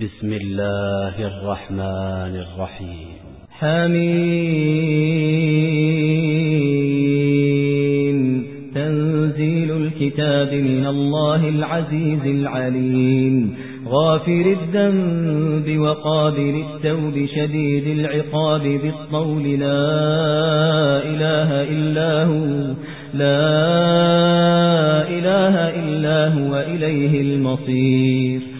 بسم الله الرحمن الرحيم. حميم. تنزيل الكتاب من الله العزيز العليم. غافر الذنب وقابل التوب شديد العقاب بالطول. لا إله إلا هو. لا إله إلا هو. إليه المصير.